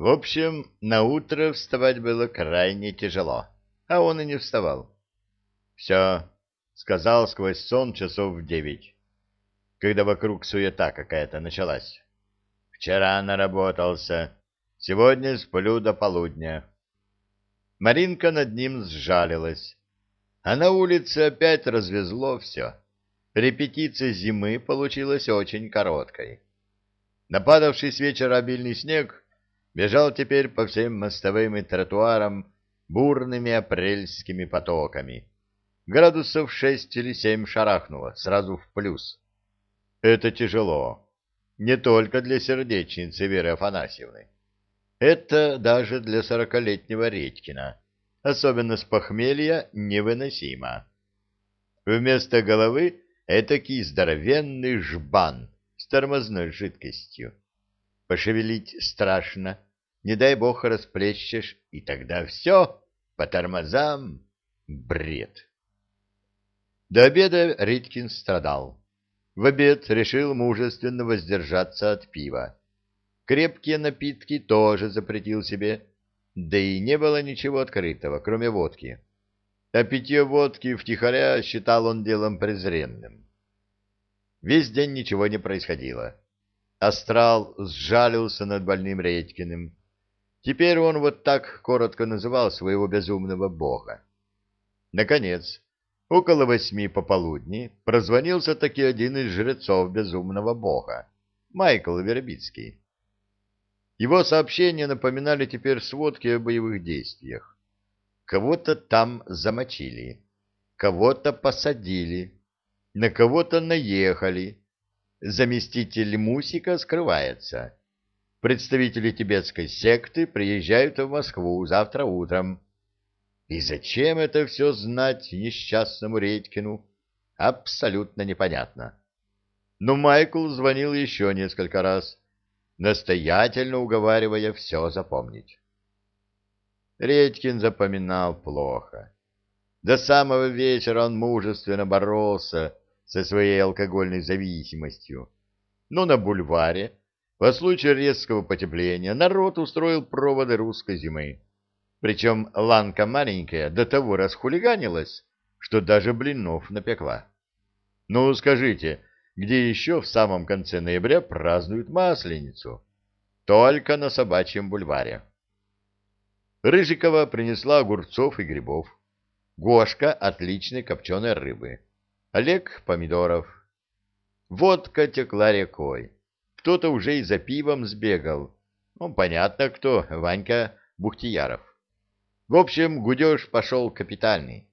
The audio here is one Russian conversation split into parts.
В общем, на утро вставать было крайне тяжело, а он и не вставал. «Все», — сказал сквозь сон часов в девять, когда вокруг суета какая-то началась. «Вчера наработался, сегодня сплю до полудня». Маринка над ним сжалилась, а на улице опять развезло все. Репетиция зимы получилась очень короткой. Нападавший с вечера обильный снег бежал теперь по всем мостовым и тротуарам бурными апрельскими потоками. Градусов шесть или семь шарахнуло, сразу в плюс. Это тяжело. Не только для сердечницы Веры Афанасьевны. Это даже для сорокалетнего Редькина, особенно с похмелья, невыносимо. Вместо головы этакий здоровенный жбан с тормозной жидкостью. Пошевелить страшно, не дай бог расплещешь, и тогда все, по тормозам, бред. До обеда Риткин страдал. В обед решил мужественно воздержаться от пива. Крепкие напитки тоже запретил себе, да и не было ничего открытого, кроме водки. А питье водки втихаря считал он делом презренным. Весь день ничего не происходило. Астрал сжалился над больным Редькиным. Теперь он вот так коротко называл своего безумного бога. Наконец, около восьми пополудни прозвонился таки один из жрецов безумного бога, Майкл Вербицкий. Его сообщения напоминали теперь сводки о боевых действиях. Кого-то там замочили, кого-то посадили, на кого-то наехали, заместитель Мусика скрывается. Представители тибетской секты приезжают в Москву завтра утром. И зачем это все знать несчастному Редькину? Абсолютно непонятно. Но Майкл звонил еще несколько раз, настоятельно уговаривая все запомнить. Редькин запоминал плохо. До самого вечера он мужественно боролся со своей алкогольной зависимостью. Но на бульваре, по случаю резкого потепления, народ устроил проводы русской зимы. Причем ланка маленькая до того расхулиганилась, что даже блинов напекла. Ну, скажите, где еще в самом конце ноября празднуют Масленицу? Только на Собачьем бульваре. Рыжикова принесла огурцов и грибов. Гошка — отличной копченой рыбы. Олег — помидоров. Водка текла рекой. Кто-то уже и за пивом сбегал. Ну, понятно, кто. Ванька Бухтияров. В общем, гудеж пошел капитальный.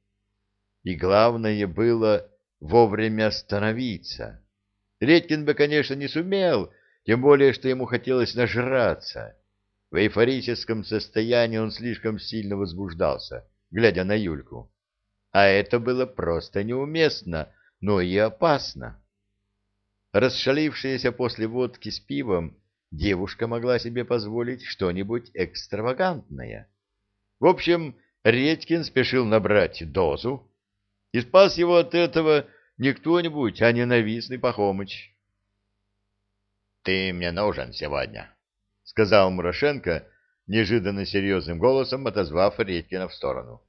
И главное было вовремя остановиться. Редькин бы, конечно, не сумел, тем более, что ему хотелось нажраться. В эйфорическом состоянии он слишком сильно возбуждался, глядя на Юльку а это было просто неуместно, но и опасно. Расшалившаяся после водки с пивом, девушка могла себе позволить что-нибудь экстравагантное. В общем, Редькин спешил набрать дозу, и спас его от этого не кто-нибудь, а ненавистный Пахомыч. — Ты мне нужен сегодня, — сказал Мурошенко, неожиданно серьезным голосом отозвав Редькина в сторону.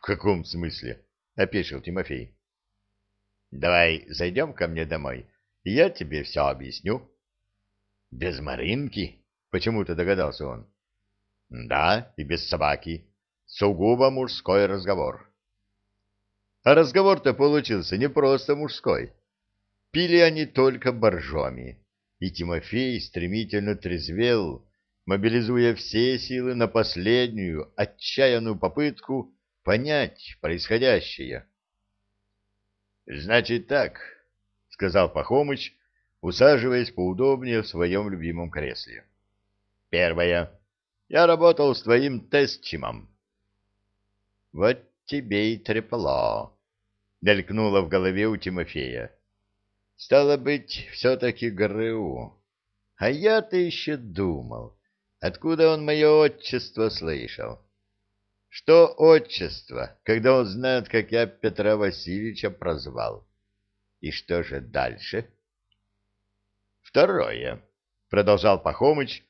В каком смысле? опешил Тимофей. Давай зайдем ко мне домой, и я тебе все объясню. Без Маринки? Почему-то догадался он. Да, и без собаки. Сугубо мужской разговор. А разговор-то получился не просто мужской. Пили они только боржоми, и Тимофей стремительно трезвел, мобилизуя все силы на последнюю отчаянную попытку понять происходящее. «Значит так», — сказал Пахомыч, усаживаясь поудобнее в своем любимом кресле. «Первое. Я работал с твоим тестчимом». «Вот тебе и трепло», — мелькнуло в голове у Тимофея. «Стало быть, все-таки ГРУ. А я-то еще думал, откуда он мое отчество слышал». Что отчество, когда он знает, как я Петра Васильевича прозвал? И что же дальше? Второе, продолжал Пахомыч,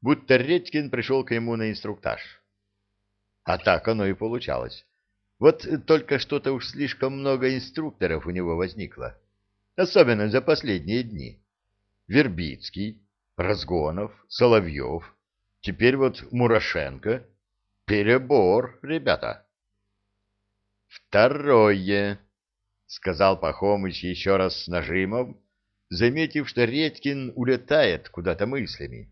будто Редькин пришел к нему на инструктаж. А так оно и получалось. Вот только что-то уж слишком много инструкторов у него возникло, особенно за последние дни. Вербицкий, Разгонов, Соловьев, теперь вот Мурашенко. Перебор, ребята. Второе, — сказал Пахомыч еще раз с нажимом, заметив, что Редькин улетает куда-то мыслями.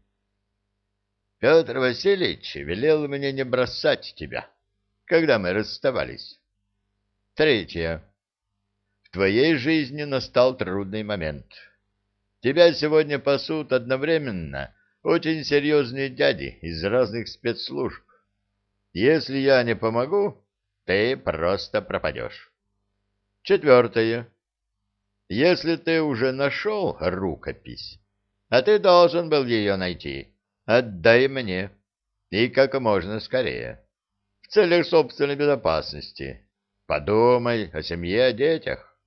Петр Васильевич велел мне не бросать тебя, когда мы расставались. Третье. В твоей жизни настал трудный момент. Тебя сегодня пасут одновременно очень серьезные дяди из разных спецслужб. Если я не помогу, ты просто пропадешь. Четвертое. Если ты уже нашел рукопись, а ты должен был ее найти, отдай мне, и как можно скорее, в целях собственной безопасности. Подумай о семье, о детях.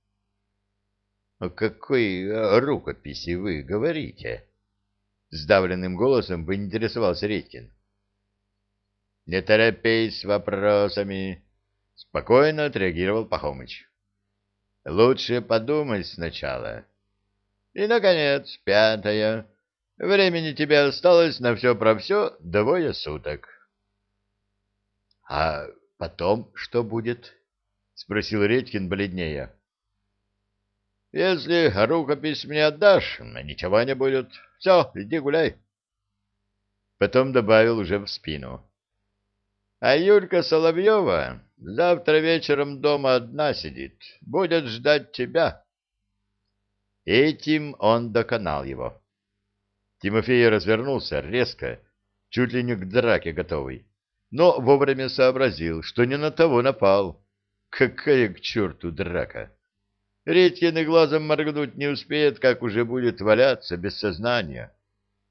— О какой рукописи вы говорите? — сдавленным голосом поинтересовался Редькин. — Не торопись с вопросами, — спокойно отреагировал Пахомыч. — Лучше подумай сначала. И, наконец, пятое. Времени тебе осталось на все про все двое суток. — А потом что будет? — спросил Редькин бледнее. — если рукопись мне отдашь, ничего не будет. Все, иди гуляй. Потом добавил уже в спину. А Юлька Соловьева завтра вечером дома одна сидит, будет ждать тебя. Этим он доконал его. Тимофей развернулся резко, чуть ли не к драке готовый, но вовремя сообразил, что не на того напал. Какая к черту драка! Редькин и глазом моргнуть не успеет, как уже будет валяться без сознания.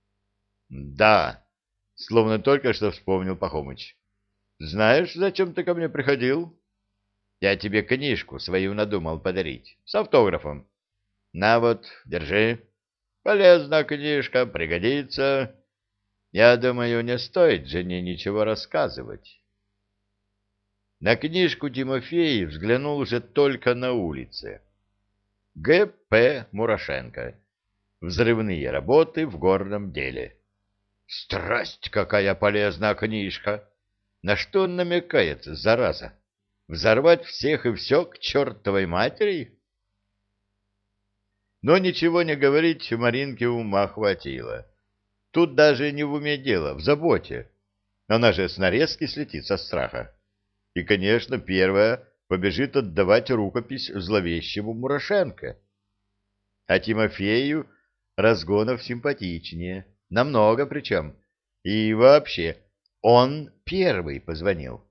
— Да, — словно только что вспомнил Пахомыч. — Знаешь, зачем ты ко мне приходил? Я тебе книжку свою надумал подарить, с автографом. На вот, держи. Полезная книжка, пригодится. Я думаю, не стоит жене ничего рассказывать. На книжку Тимофей взглянул уже только на улице. Г.П. Мурашенко. Взрывные работы в горном деле. Страсть, какая полезная книжка! На что он намекает, зараза? Взорвать всех и все к чертовой матери? Но ничего не говорить Маринке ума хватило. Тут даже не в уме дело, в заботе. Она же с нарезки слетит со страха. И, конечно, первая побежит отдавать рукопись зловещему Мурашенко. А Тимофею Разгонов симпатичнее, намного причем. И вообще, он первый позвонил.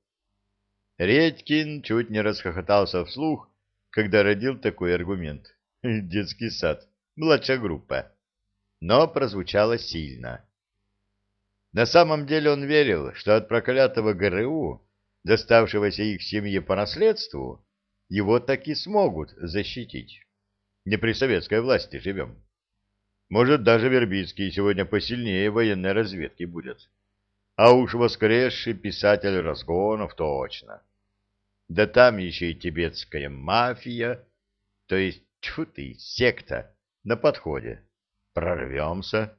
Редькин чуть не расхохотался вслух, когда родил такой аргумент. Детский сад, младшая группа. Но прозвучало сильно. На самом деле он верил, что от проклятого ГРУ доставшегося их семье по наследству, его так и смогут защитить. Не при советской власти живем. Может, даже Вербицкий сегодня посильнее военной разведки будет. А уж воскресший писатель Разгонов точно. Да там еще и тибетская мафия, то есть, тьфу ты, секта, на подходе. Прорвемся.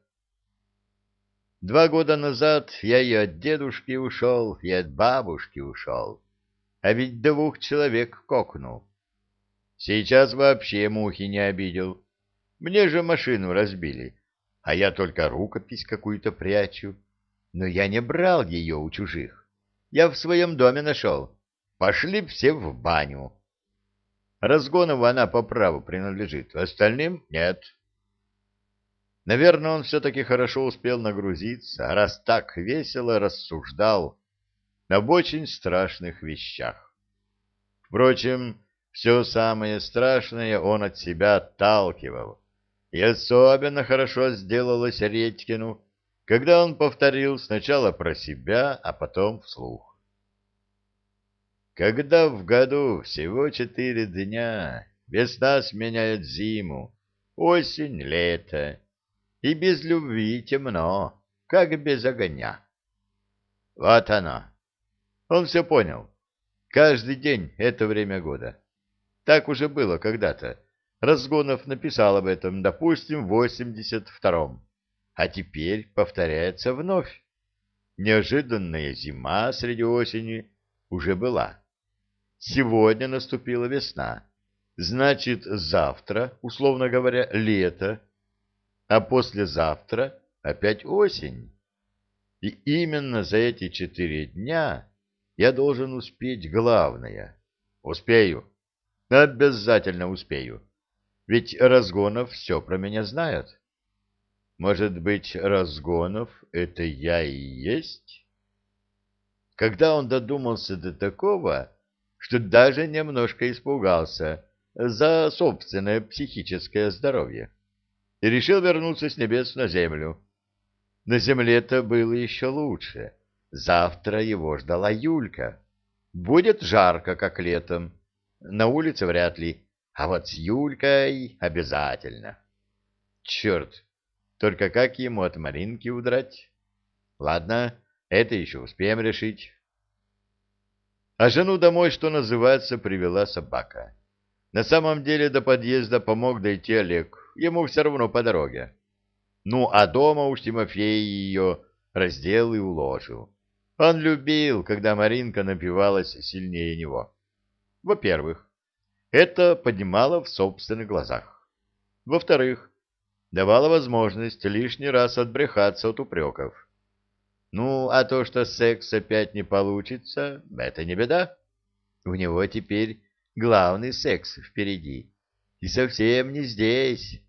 Два года назад я и от дедушки ушел, и от бабушки ушел, а ведь двух человек кокнул. Сейчас вообще мухи не обидел. Мне же машину разбили, а я только рукопись какую-то прячу. Но я не брал ее у чужих. Я в своем доме нашел. Пошли все в баню. Разгонову она по праву принадлежит, остальным нет. Наверное, он все-таки хорошо успел нагрузиться, раз так весело рассуждал об очень страшных вещах. Впрочем, все самое страшное он от себя отталкивал, и особенно хорошо сделалось Редькину, когда он повторил сначала про себя, а потом вслух. Когда в году всего четыре дня, весна сменяет зиму, осень — лето, и без любви темно. как без огня. Вот оно. Он все понял. Каждый день — это время года. Так уже было когда-то. Разгонов написал об этом, допустим, в 82-м. А теперь повторяется вновь. Неожиданная зима среди осени уже была. Сегодня наступила весна. Значит, завтра, условно говоря, лето, а послезавтра опять осень. И именно за эти четыре дня я должен успеть главное. Успею. Обязательно успею. Ведь Разгонов все про меня знает. Может быть, Разгонов — это я и есть? Когда он додумался до такого, что даже немножко испугался за собственное психическое здоровье и решил вернуться с небес на землю. На земле-то было еще лучше. Завтра его ждала Юлька. Будет жарко, как летом. На улице вряд ли. А вот с Юлькой обязательно. Черт, только как ему от Маринки удрать? Ладно, это еще успеем решить. А жену домой, что называется, привела собака. На самом деле до подъезда помог дойти Олег. Ему все равно по дороге. Ну, а дома уж Тимофей ее раздел и уложил. Он любил, когда Маринка напивалась сильнее него. Во-первых, это поднимало в собственных глазах. Во-вторых, давало возможность лишний раз отбрехаться от упреков. Ну, а то, что секс опять не получится, это не беда. У него теперь главный секс впереди. И совсем не здесь.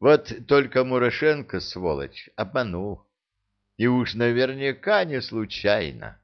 Вот только Мурошенко, сволочь, обманул. И уж наверняка не случайно.